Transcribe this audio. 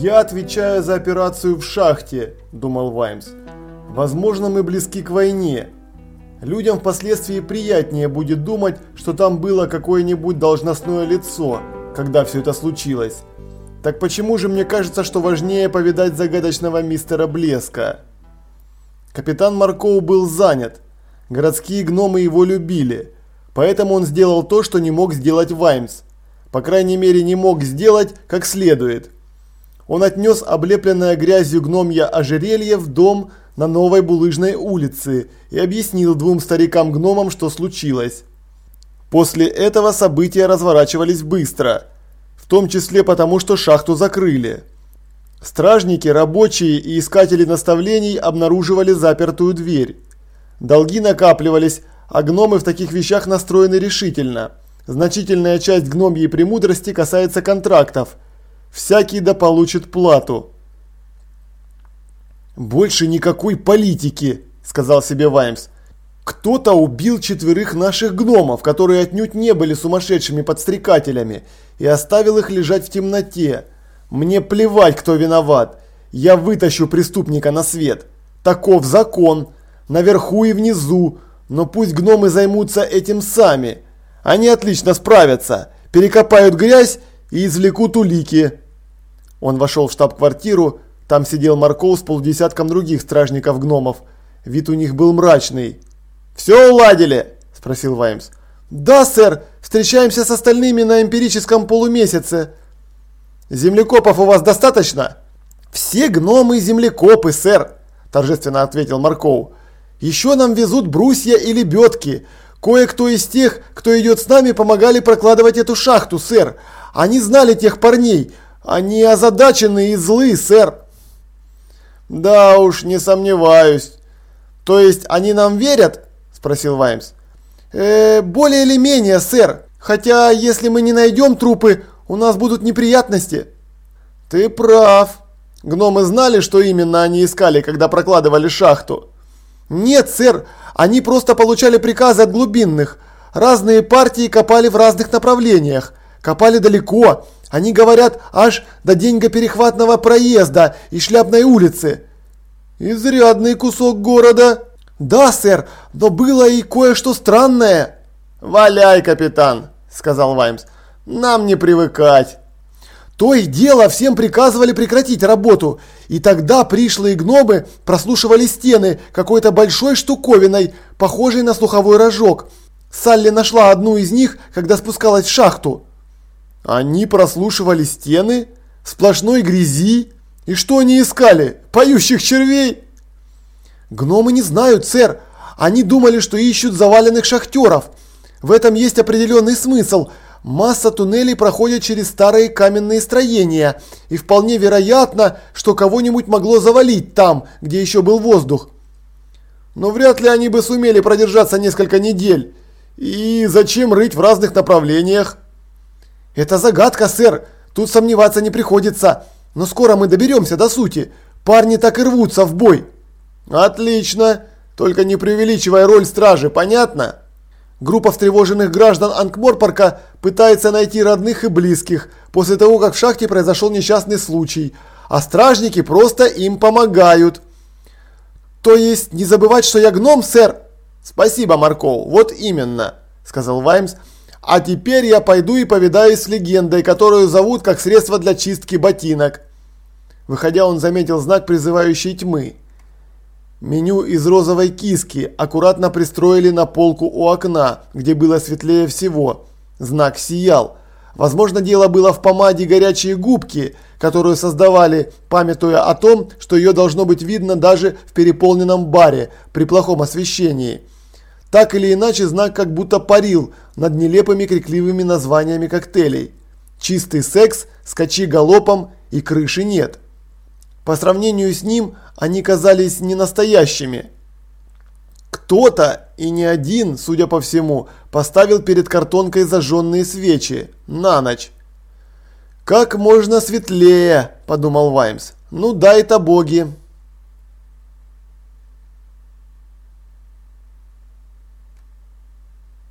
«Я отвечаю за операцию в шахте», – думал Ваймс. «Возможно, мы близки к войне. Людям впоследствии приятнее будет думать, что там было какое-нибудь должностное лицо, когда все это случилось. Так почему же мне кажется, что важнее повидать загадочного мистера Блеска?» Капитан Маркоу был занят. Городские гномы его любили. Поэтому он сделал то, что не мог сделать Ваймс. По крайней мере, не мог сделать как следует. Он отнес облепленное грязью гномья ожерелье в дом на Новой Булыжной улице и объяснил двум старикам-гномам, что случилось. После этого события разворачивались быстро, в том числе потому, что шахту закрыли. Стражники, рабочие и искатели наставлений обнаруживали запертую дверь. Долги накапливались, а гномы в таких вещах настроены решительно. Значительная часть гномьей премудрости касается контрактов. Всякий да получит плату. «Больше никакой политики», – сказал себе Ваймс. «Кто-то убил четверых наших гномов, которые отнюдь не были сумасшедшими подстрекателями, и оставил их лежать в темноте. Мне плевать, кто виноват. Я вытащу преступника на свет. Таков закон. Наверху и внизу. Но пусть гномы займутся этим сами. Они отлично справятся. Перекопают грязь и извлекут улики. Он вошел в штаб-квартиру. Там сидел Марков с полдесятком других стражников-гномов. Вид у них был мрачный. «Все уладили?» – спросил Ваймс. «Да, сэр. Встречаемся с остальными на эмпирическом полумесяце. Землекопов у вас достаточно? Все гномы землекопы, сэр, торжественно ответил Марков. Еще нам везут брусья и лебедки. Кое-кто из тех, кто идет с нами, помогали прокладывать эту шахту, сэр. Они знали тех парней. Они озадачены и злы, сэр. Да уж, не сомневаюсь. То есть они нам верят? Спросил Ваймс. Э, более или менее, сэр. Хотя, если мы не найдем трупы, у нас будут неприятности. Ты прав. Гномы знали, что именно они искали, когда прокладывали шахту. Нет, сэр, они просто получали приказы от глубинных. Разные партии копали в разных направлениях. Копали далеко. Они говорят, аж до деньгоперехватного проезда и шляпной улицы. Изрядный кусок города. Да, сэр, но было и кое-что странное. Валяй, капитан, сказал Ваймс. Нам не привыкать. То и дело всем приказывали прекратить работу, и тогда пришлые гномы прослушивали стены какой-то большой штуковиной, похожей на слуховой рожок. Салли нашла одну из них, когда спускалась в шахту. Они прослушивали стены? Сплошной грязи? И что они искали? Поющих червей? Гномы не знают, сэр. Они думали, что ищут заваленных шахтеров. В этом есть определенный смысл – Масса туннелей проходит через старые каменные строения, и вполне вероятно, что кого-нибудь могло завалить там, где еще был воздух. Но вряд ли они бы сумели продержаться несколько недель. И зачем рыть в разных направлениях? Это загадка, сэр. Тут сомневаться не приходится. Но скоро мы доберемся до сути. Парни так и рвутся в бой. Отлично. Только не преувеличивай роль стражи, понятно? Группа встревоженных граждан Анкморпарка пытается найти родных и близких после того, как в шахте произошел несчастный случай, а стражники просто им помогают. То есть не забывать, что я гном, сэр? Спасибо, Марков, вот именно, сказал Ваймс. А теперь я пойду и повидаюсь с легендой, которую зовут как средство для чистки ботинок. Выходя, он заметил знак призывающей тьмы. Меню из розовой киски аккуратно пристроили на полку у окна, где было светлее всего. Знак сиял. Возможно, дело было в помаде горячие губки, которую создавали, памятуя о том, что ее должно быть видно даже в переполненном баре при плохом освещении. Так или иначе, знак как будто парил над нелепыми крикливыми названиями коктейлей. Чистый секс, скачи галопом и крыши нет. По сравнению с ним они казались ненастоящими. Кто-то, и не один, судя по всему, поставил перед картонкой зажженные свечи на ночь. «Как можно светлее», – подумал Ваймс. «Ну дай-то боги».